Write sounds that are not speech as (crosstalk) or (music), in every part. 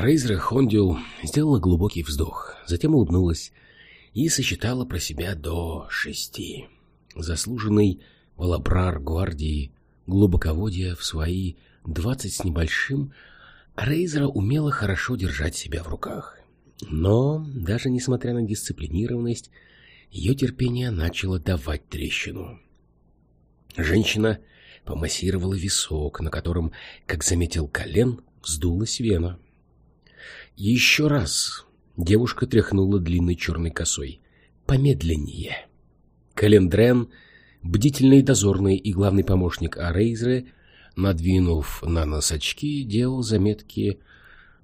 Рейзера Хондил сделала глубокий вздох, затем улыбнулась и сосчитала про себя до шести. Заслуженный валабрар гвардии глубоководья в свои двадцать с небольшим Рейзера умела хорошо держать себя в руках. Но, даже несмотря на дисциплинированность, ее терпение начало давать трещину. Женщина помассировала висок, на котором, как заметил колен, вздулась вена. Еще раз девушка тряхнула длинной черной косой. Помедленнее. Календрен, бдительный дозорный и главный помощник Арейзры, надвинув на нос очки, делал заметки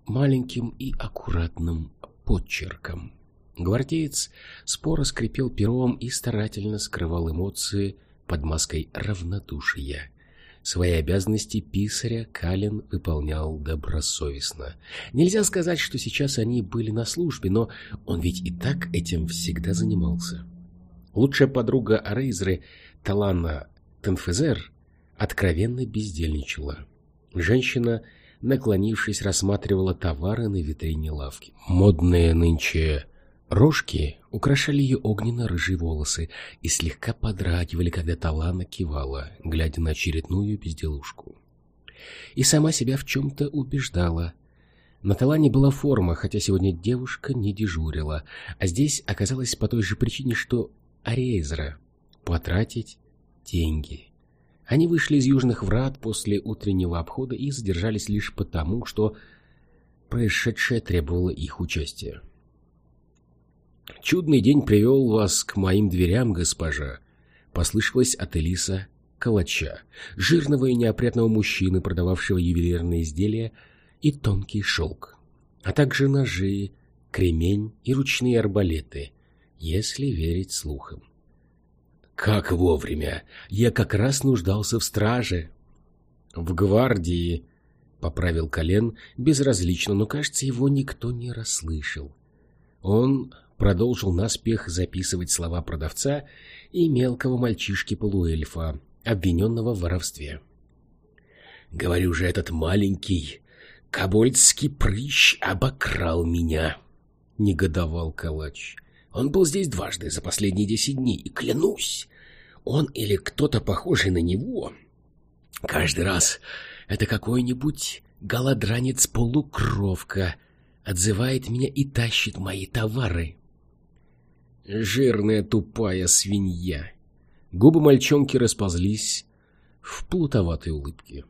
маленьким и аккуратным подчерком. Гвардеец споро скрипел пером и старательно скрывал эмоции под маской равнодушия. Свои обязанности писаря Калин выполнял добросовестно. Нельзя сказать, что сейчас они были на службе, но он ведь и так этим всегда занимался. Лучшая подруга Рейзры, Талана Тенфезер, откровенно бездельничала. Женщина, наклонившись, рассматривала товары на витрине лавки. Модные нынче Рожки украшали ее огненно-рыжие волосы и слегка подрагивали, когда Талана кивала, глядя на очередную безделушку. И сама себя в чем-то убеждала. На Талане была форма, хотя сегодня девушка не дежурила, а здесь оказалось по той же причине, что Арейзра — потратить деньги. Они вышли из южных врат после утреннего обхода и задержались лишь потому, что происшедшее требовало их участия. «Чудный день привел вас к моим дверям, госпожа», — послышалось от Элиса Калача, жирного и неопрятного мужчины, продававшего ювелирные изделия и тонкий шелк, а также ножи, кремень и ручные арбалеты, если верить слухам. «Как вовремя! Я как раз нуждался в страже!» «В гвардии!» — поправил Колен безразлично, но, кажется, его никто не расслышал. Он продолжил наспех записывать слова продавца и мелкого мальчишки-полуэльфа, обвиненного в воровстве. «Говорю же, этот маленький кобольдский прыщ обокрал меня!» — негодовал калач. «Он был здесь дважды за последние десять дней, и клянусь, он или кто-то похожий на него. Каждый раз это какой-нибудь голодранец-полукровка отзывает меня и тащит мои товары. Жирная тупая свинья. Губы мальчонки расползлись в плутоватой улыбке.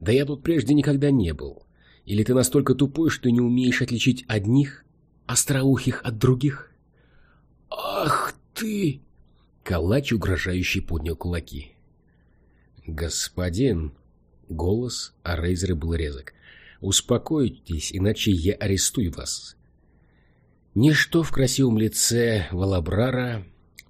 Да я тут прежде никогда не был. Или ты настолько тупой, что не умеешь отличить одних остроухих от других? Ах ты! Калач угрожающий поднял кулаки. Господин, голос Арейзера был резок. Успокойтесь, иначе я арестую вас. Ничто в красивом лице Валабрара,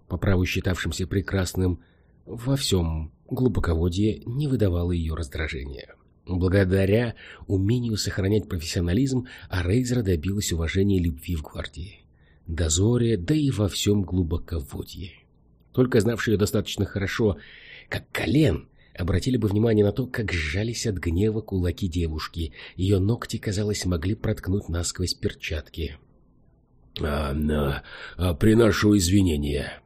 по праву считавшимся прекрасным во всем глубоководье, не выдавало ее раздражения. Благодаря умению сохранять профессионализм, Арейзера добилась уважения и любви в гвардии, дозоре, да и во всем глубоководье. Только знавшие ее достаточно хорошо, как колен, обратили бы внимание на то, как сжались от гнева кулаки девушки. Ее ногти, казалось, могли проткнуть насквозь перчатки. А, а, «Приношу извинения».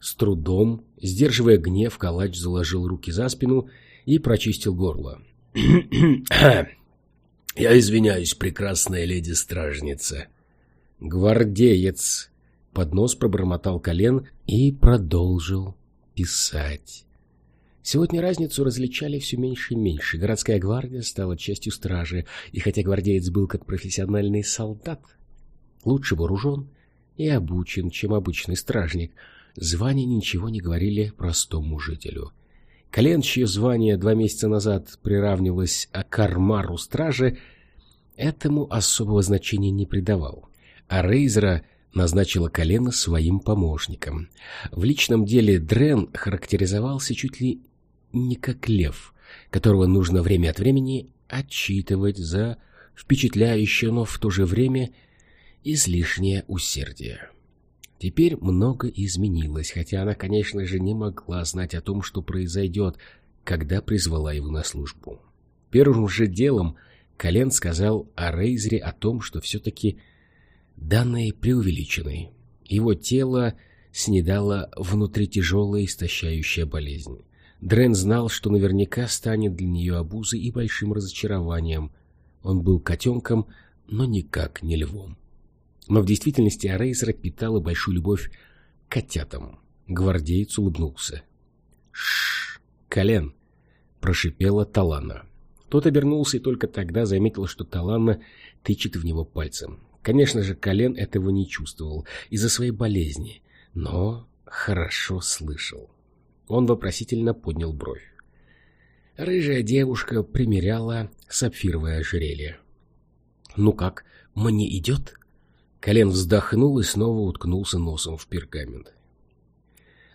С трудом, сдерживая гнев, калач заложил руки за спину и прочистил горло. (clears throat) «Я извиняюсь, прекрасная леди-стражница». «Гвардеец!» Под нос пробормотал колен и продолжил писать. Сегодня разницу различали все меньше и меньше. Городская гвардия стала частью стражи, и хотя гвардеец был как профессиональный солдат, лучше вооружен и обучен, чем обычный стражник. Звания ничего не говорили простому жителю. Колен, чье звание два месяца назад приравнивалось к кармару стражи, этому особого значения не придавал. А Рейзера назначила колено своим помощником. В личном деле Дрен характеризовался чуть ли не как лев, которого нужно время от времени отчитывать за впечатляющее, но в то же время излишнее усердие. Теперь много изменилось, хотя она, конечно же, не могла знать о том, что произойдет, когда призвала его на службу. Первым же делом Колен сказал о Рейзере о том, что все-таки данные преувеличены. Его тело снедала внутри тяжелая истощающая болезнь. Дрен знал, что наверняка станет для нее обузой и большим разочарованием. Он был котенком, но никак не львом. Но в действительности Арейзера питала большую любовь к котятам. Гвардеец улыбнулся. «Шш, колен!» — прошипела Талана. Тот обернулся и только тогда заметил, что Талана тычет в него пальцем. Конечно же, колен этого не чувствовал из-за своей болезни, но хорошо слышал. Он вопросительно поднял бровь. Рыжая девушка примеряла сапфировое ожерелье. «Ну как, мне идет?» Колен вздохнул и снова уткнулся носом в пергамент.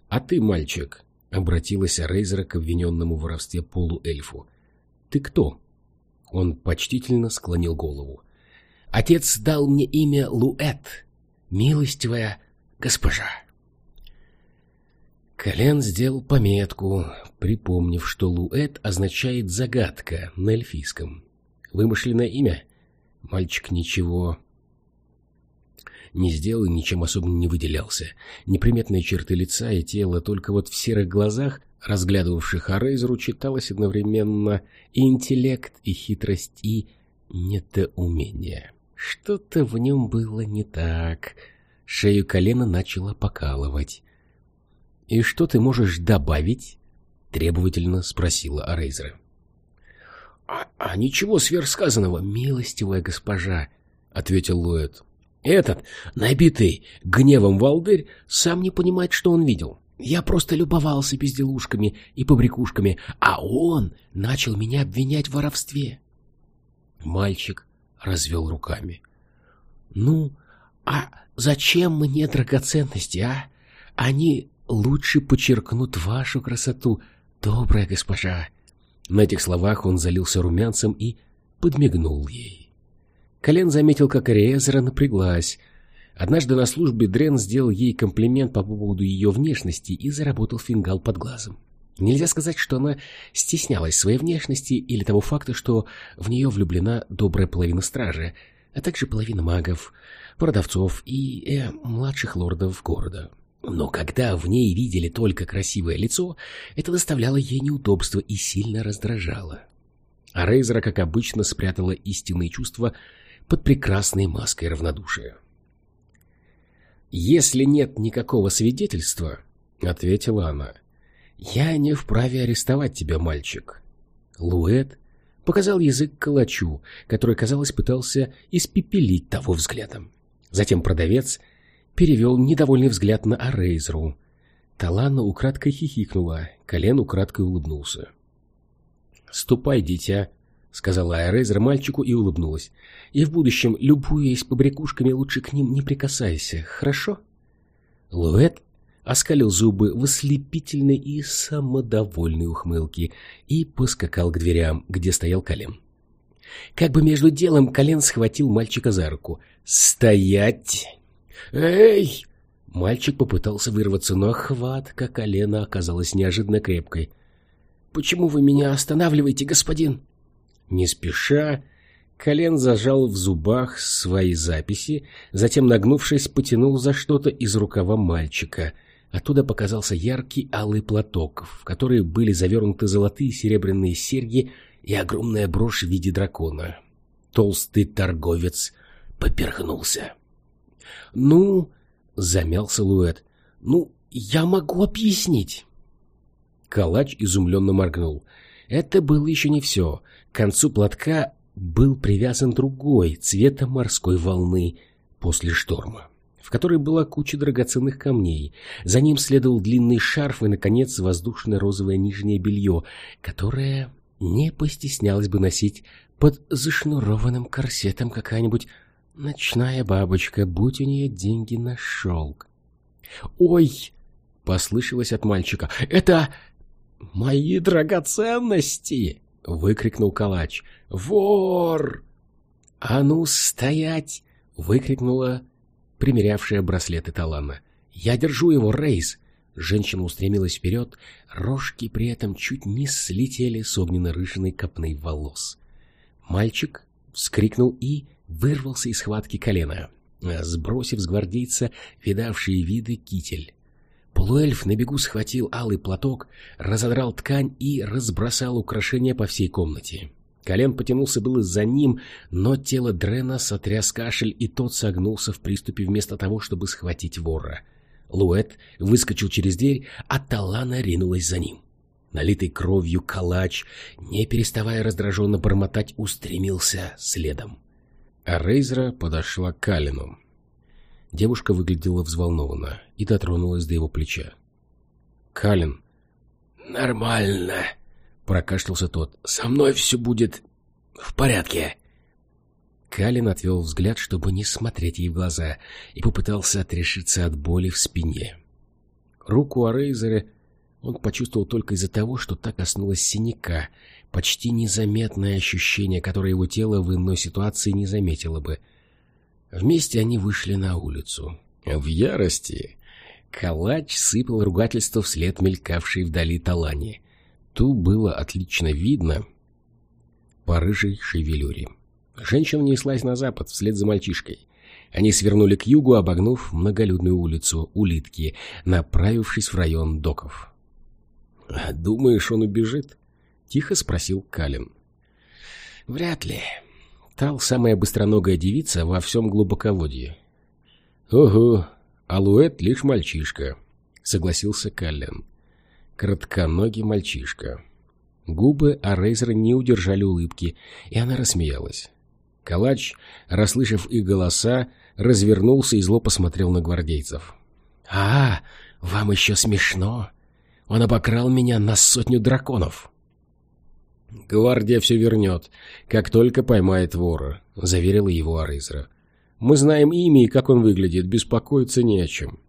«А ты, мальчик», — обратилась Рейзера к обвиненному в воровстве полуэльфу, — «ты кто?» Он почтительно склонил голову. «Отец дал мне имя Луэт, милостивая госпожа». Колен сделал пометку, припомнив, что Луэт означает «загадка» на эльфийском. Вымышленное имя? Мальчик ничего не сделал и ничем особым не выделялся. Неприметные черты лица и тела, только вот в серых глазах, разглядывавших Арейзеру, читалось одновременно и интеллект, и хитрость, и недоумение. Что-то в нем было не так. Шею колена начало покалывать. «И что ты можешь добавить?» — требовательно спросила Арейзера. «А, «А ничего сверхсказанного, милостивая госпожа», — ответил Луэт. «Этот, набитый гневом волдырь, сам не понимает, что он видел. Я просто любовался безделушками и побрякушками, а он начал меня обвинять в воровстве». Мальчик развел руками. «Ну, а зачем мне драгоценности, а? Они лучше подчеркнут вашу красоту, добрая госпожа. На этих словах он залился румянцем и подмигнул ей. Колен заметил, как Ариэзера напряглась. Однажды на службе Дрен сделал ей комплимент по поводу ее внешности и заработал фингал под глазом. Нельзя сказать, что она стеснялась своей внешности или того факта, что в нее влюблена добрая половина стражи, а также половина магов, продавцов и э, младших лордов города. Но когда в ней видели только красивое лицо, это доставляло ей неудобства и сильно раздражало. А Рейзера, как обычно, спрятала истинные чувства под прекрасной маской равнодушия. «Если нет никакого свидетельства, — ответила она, — я не вправе арестовать тебя, мальчик». Луэт показал язык калачу, который, казалось, пытался испепелить того взглядом. Затем продавец перевел недовольный взгляд на Арейзру. Талана украдкой хихикнула, Колен украдкой улыбнулся. «Ступай, дитя», — сказала Арейзер мальчику и улыбнулась. «И в будущем, любуясь побрякушками, лучше к ним не прикасайся, хорошо?» Луэт оскалил зубы в ослепительной и самодовольной ухмылке и поскакал к дверям, где стоял Колен. Как бы между делом Колен схватил мальчика за руку. «Стоять!» «Эй!» Мальчик попытался вырваться, но хватка колена оказалась неожиданно крепкой. «Почему вы меня останавливаете, господин?» Не спеша, Колен зажал в зубах свои записи, затем, нагнувшись, потянул за что-то из рукава мальчика. Оттуда показался яркий алый платок, в который были завернуты золотые серебряные серьги и огромная брошь в виде дракона. Толстый торговец поперхнулся. «Ну...» — замялся Луэт. «Ну, я могу объяснить». Калач изумленно моргнул. Это было еще не все. К концу платка был привязан другой, цвета морской волны после шторма, в которой была куча драгоценных камней. За ним следовал длинный шарф и, наконец, воздушное розовое нижнее белье, которое не постеснялось бы носить под зашнурованным корсетом какая-нибудь Ночная бабочка, будь у нее деньги на шелк. «Ой!» — послышалось от мальчика. «Это мои драгоценности!» — выкрикнул калач. «Вор!» «А ну, стоять!» — выкрикнула примерявшая браслеты Талана. «Я держу его, Рейс!» Женщина устремилась вперед, рожки при этом чуть не слетели с огненно-рыжиной копной волос. Мальчик вскрикнул и вырвался из схватки колена, сбросив с гвардейца видавшие виды китель. Полуэльф на бегу схватил алый платок, разодрал ткань и разбросал украшения по всей комнате. Колен потянулся было за ним, но тело Дрена сотряс кашель, и тот согнулся в приступе вместо того, чтобы схватить вора. Луэт выскочил через дверь, а Талана ринулась за ним. Налитый кровью калач, не переставая раздраженно бормотать, устремился следом. А Рейзера подошла к Калину. Девушка выглядела взволнованно и дотронулась до его плеча. «Калин!» «Нормально!» — прокашлялся тот. «Со мной все будет в порядке!» Калин отвел взгляд, чтобы не смотреть ей в глаза, и попытался отрешиться от боли в спине. Руку Арейзера он почувствовал только из-за того, что так коснулась синяка, почти незаметное ощущение, которое его тело в иной ситуации не заметило бы. Вместе они вышли на улицу. В ярости Калач сыпал ругательство вслед мелькавшей вдали Талане. Ту было отлично видно по рыжей шевелюре. Женщина неслась на запад вслед за мальчишкой. Они свернули к югу, обогнув многолюдную улицу Улитки, направившись в район доков. «Думаешь, он убежит?» — тихо спросил Калин. «Вряд ли. Тал — самая быстроногая девица во всем глубоководье». «Ого, Алуэт лишь мальчишка», — согласился Каллен. «Кратконогий мальчишка». Губы Арейзера не удержали улыбки, и она рассмеялась. Калач, расслышав их голоса, развернулся и зло посмотрел на гвардейцев. «А, вам еще смешно? Он обокрал меня на сотню драконов. «Гвардия все вернет, как только поймает вора», — заверила его Аризра. «Мы знаем имя и как он выглядит, беспокоиться не о чем».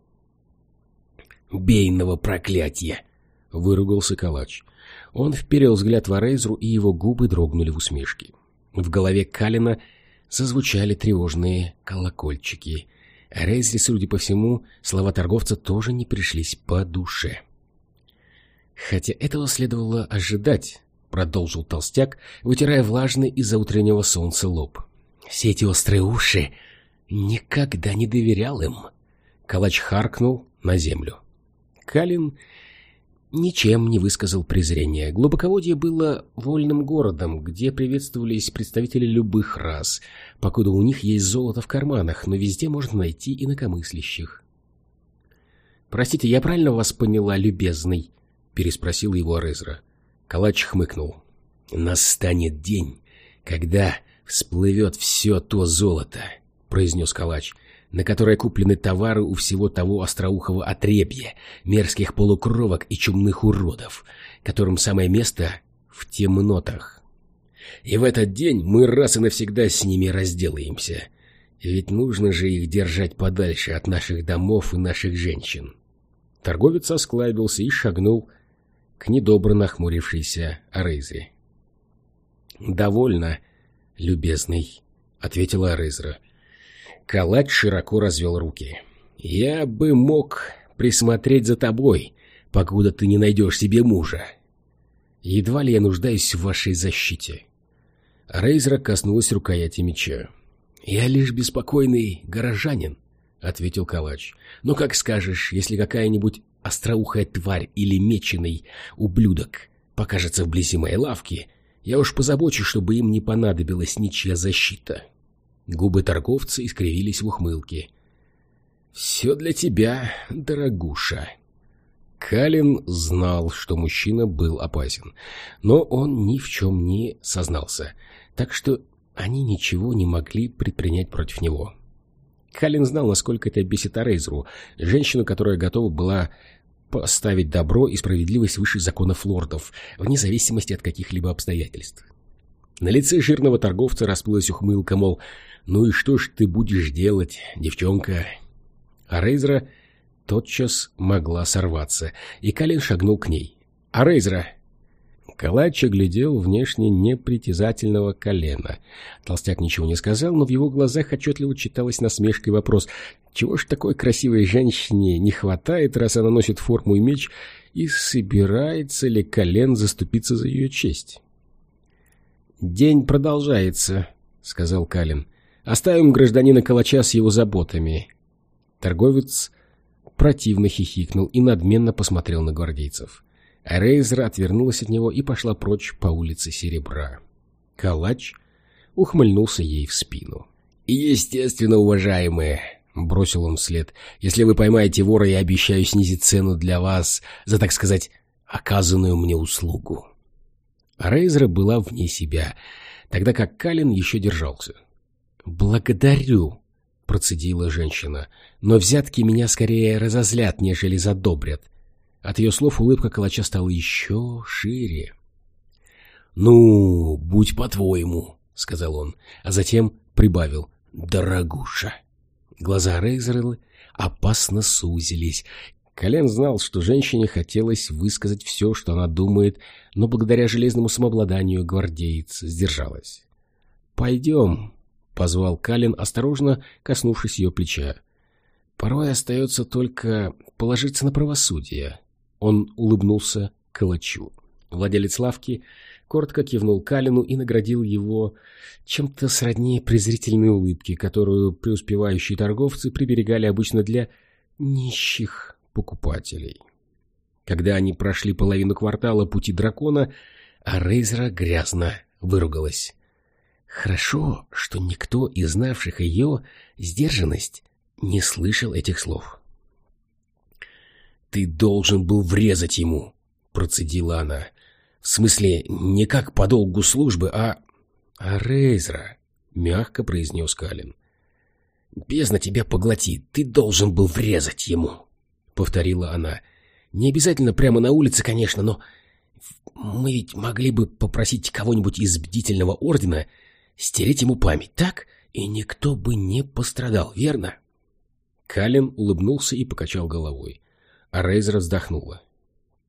«Бейного проклятия!» — выругался Калач. Он вперил взгляд в Арейзру, и его губы дрогнули в усмешке. В голове Калина зазвучали тревожные колокольчики. Арейзре, судя по всему, слова торговца тоже не пришлись по душе. Хотя этого следовало ожидать, продолжил толстяк, вытирая влажный из-за утреннего солнца лоб. Все эти острые уши никогда не доверял им. Калач харкнул на землю. Калин ничем не высказал презрения. Глубоководье было вольным городом, где приветствовались представители любых рас, покуда у них есть золото в карманах, но везде можно найти инакомыслящих. «Простите, я правильно вас поняла, любезный?» — переспросил его Арезра. Калач хмыкнул. «Настанет день, когда всплывет все то золото», — произнес Калач, «на которое куплены товары у всего того остроухого отребья, мерзких полукровок и чумных уродов, которым самое место в темнотах. И в этот день мы раз и навсегда с ними разделаемся, ведь нужно же их держать подальше от наших домов и наших женщин». Торговец осклабился и шагнул к недобро нахмурившейся Арейзре. «Довольно, любезный», — ответила Арейзра. Калач широко развел руки. «Я бы мог присмотреть за тобой, покуда ты не найдешь себе мужа. Едва ли я нуждаюсь в вашей защите». Рейзра коснулась рукояти меча. «Я лишь беспокойный горожанин», — ответил Калач. «Но как скажешь, если какая-нибудь остроухая тварь или меченый ублюдок покажется вблизи моей лавки, я уж позабочусь, чтобы им не понадобилась ничья защита. Губы торговца искривились в ухмылке. «Все для тебя, дорогуша». Калин знал, что мужчина был опасен, но он ни в чем не сознался, так что они ничего не могли предпринять против него. Калин знал, насколько это бесит Арейзру, женщину, которая готова была поставить добро и справедливость выше законов лордов, вне зависимости от каких-либо обстоятельств. На лице жирного торговца расплылась ухмылка, мол, «Ну и что ж ты будешь делать, девчонка?» А тотчас могла сорваться, и Калин шагнул к ней. «А Калач глядел внешне непритязательного колена. Толстяк ничего не сказал, но в его глазах отчетливо читалась насмешка и вопрос, чего ж такой красивой женщине не хватает, раз она носит форму и меч, и собирается ли колен заступиться за ее честь? «День продолжается», — сказал Калин. «Оставим гражданина Калача с его заботами». Торговец противно хихикнул и надменно посмотрел на гвардейцев. Рейзер отвернулась от него и пошла прочь по улице Серебра. Калач ухмыльнулся ей в спину. «Естественно, уважаемые!» — бросил он вслед. «Если вы поймаете вора, я обещаю снизить цену для вас за, так сказать, оказанную мне услугу». Рейзера была вне себя, тогда как Калин еще держался. «Благодарю», — процедила женщина, — «но взятки меня скорее разозлят, нежели задобрят». От ее слов улыбка калача стала еще шире. «Ну, будь по-твоему», — сказал он, а затем прибавил «дорогуша». Глаза Рейзера опасно сузились. Колен знал, что женщине хотелось высказать все, что она думает, но благодаря железному самообладанию гвардеец сдержалась. «Пойдем», — позвал Калин, осторожно коснувшись ее плеча. «Порой остается только положиться на правосудие». Он улыбнулся Калачу. Владелец лавки коротко кивнул Калину и наградил его чем-то сродни презрительной улыбки, которую преуспевающие торговцы приберегали обычно для нищих покупателей. Когда они прошли половину квартала пути дракона, а Рейзера грязно выругалась. Хорошо, что никто из знавших ее сдержанность не слышал этих слов. «Ты должен был врезать ему», — процедила она. В смысле, не как по долгу службы, а... А Рейзра, — мягко произнес Калин. «Бездна тебя поглоти, ты должен был врезать ему», — повторила она. «Не обязательно прямо на улице, конечно, но мы ведь могли бы попросить кого-нибудь из бдительного ордена стереть ему память, так? И никто бы не пострадал, верно?» Калин улыбнулся и покачал головой, а Рейзер вздохнула.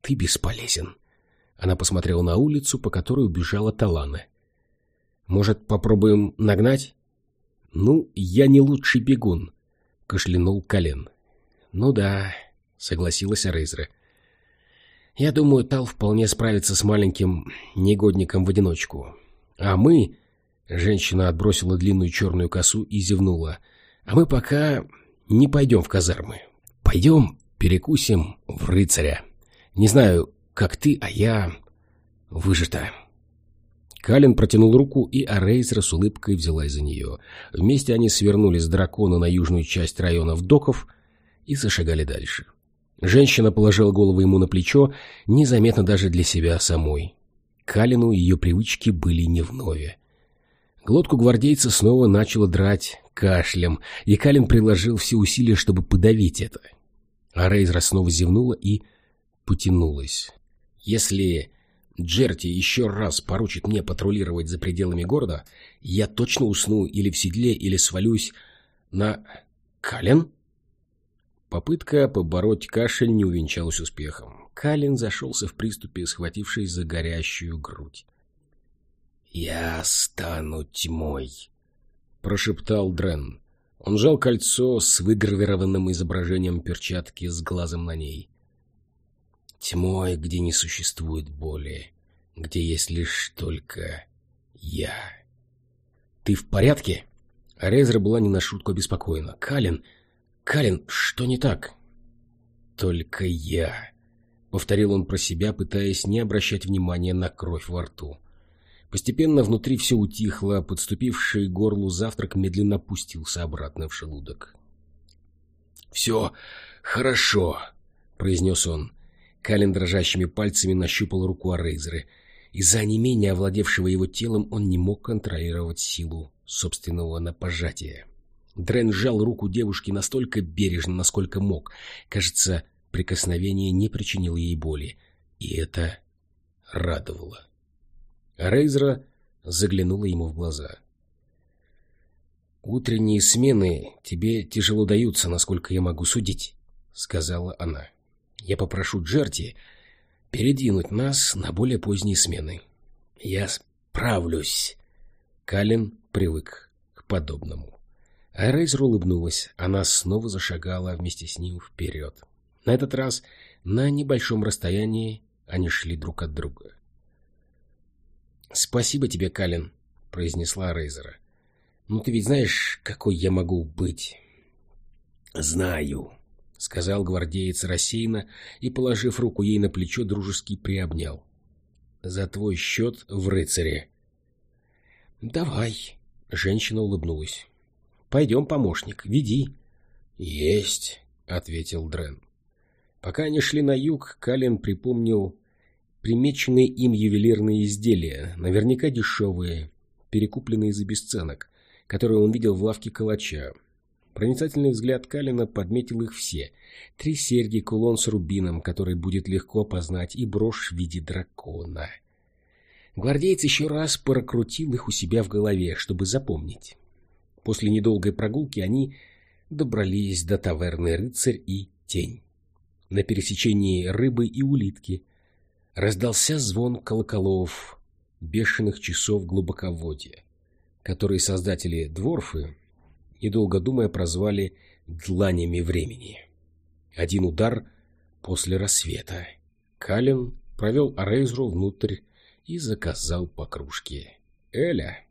«Ты бесполезен», она посмотрела на улицу, по которой убежала Талана. «Может, попробуем нагнать?» «Ну, я не лучший бегун», — кашлянул Колен. «Ну да», — согласилась Рейзера. «Я думаю, Тал вполне справится с маленьким негодником в одиночку. А мы...» — женщина отбросила длинную черную косу и зевнула. «А мы пока не пойдем в казармы. Пойдем перекусим в рыцаря. Не знаю, как ты, а я... выжата. Калин протянул руку, и Арейзер с улыбкой взялась за нее. Вместе они свернули с дракона на южную часть районов доков и зашагали дальше. Женщина положила голову ему на плечо, незаметно даже для себя самой. Калину ее привычки были не вновь. Глотку гвардейца снова начало драть кашлем, и Калин приложил все усилия, чтобы подавить это. А Рейзра снова зевнула и потянулась. Если Джерти еще раз поручит мне патрулировать за пределами города, я точно усну или в седле, или свалюсь на... Кален? Попытка побороть кашель не увенчалась успехом. Калин зашелся в приступе, схватившись за горящую грудь. «Я стану тьмой», — прошептал Дрен. Он жал кольцо с выгравированным изображением перчатки с глазом на ней тьмой, где не существует боли, где есть лишь только я. «Ты в порядке?» Резра была не на шутку обеспокоена. «Калин! Калин, что не так?» «Только я», — повторил он про себя, пытаясь не обращать внимания на кровь во рту. Постепенно внутри все утихло, подступивший к горлу завтрак медленно опустился обратно в желудок. «Все хорошо», — произнес он. Калин дрожащими пальцами нащупал руку Арейзера. Из-за онемения, овладевшего его телом, он не мог контролировать силу собственного напожатия. Дрен сжал руку девушки настолько бережно, насколько мог. Кажется, прикосновение не причинило ей боли. И это радовало. Рейзера заглянула ему в глаза. «Утренние смены тебе тяжело даются, насколько я могу судить», — сказала она. Я попрошу Джерти передвинуть нас на более поздние смены. Я справлюсь. Калин привык к подобному. Айрейзер улыбнулась. Она снова зашагала вместе с ним вперед. На этот раз на небольшом расстоянии они шли друг от друга. «Спасибо тебе, Калин», — произнесла Рейзера. Ну ты ведь знаешь, какой я могу быть? Знаю, сказал гвардеец рассеянно и, положив руку ей на плечо, дружески приобнял. За твой счет в рыцаре. Давай, женщина улыбнулась. Пойдем, помощник, веди. Есть, ответил Дрен. Пока они шли на юг, Калин припомнил примеченные им ювелирные изделия, наверняка дешевые, перекупленные за бесценок, которые он видел в лавке калача. Проницательный взгляд Калина подметил их все. Три серьги, кулон с рубином, который будет легко познать, и брошь в виде дракона. Гвардеец еще раз прокрутил их у себя в голове, чтобы запомнить. После недолгой прогулки они добрались до таверны «Рыцарь» и «Тень». На пересечении рыбы и улитки раздался звон колоколов, бешеных часов глубоководья, которые создатели Дворфы, недолго думая, прозвали «дланями времени». Один удар после рассвета. Калин провел Арейзру внутрь и заказал по кружке. Эля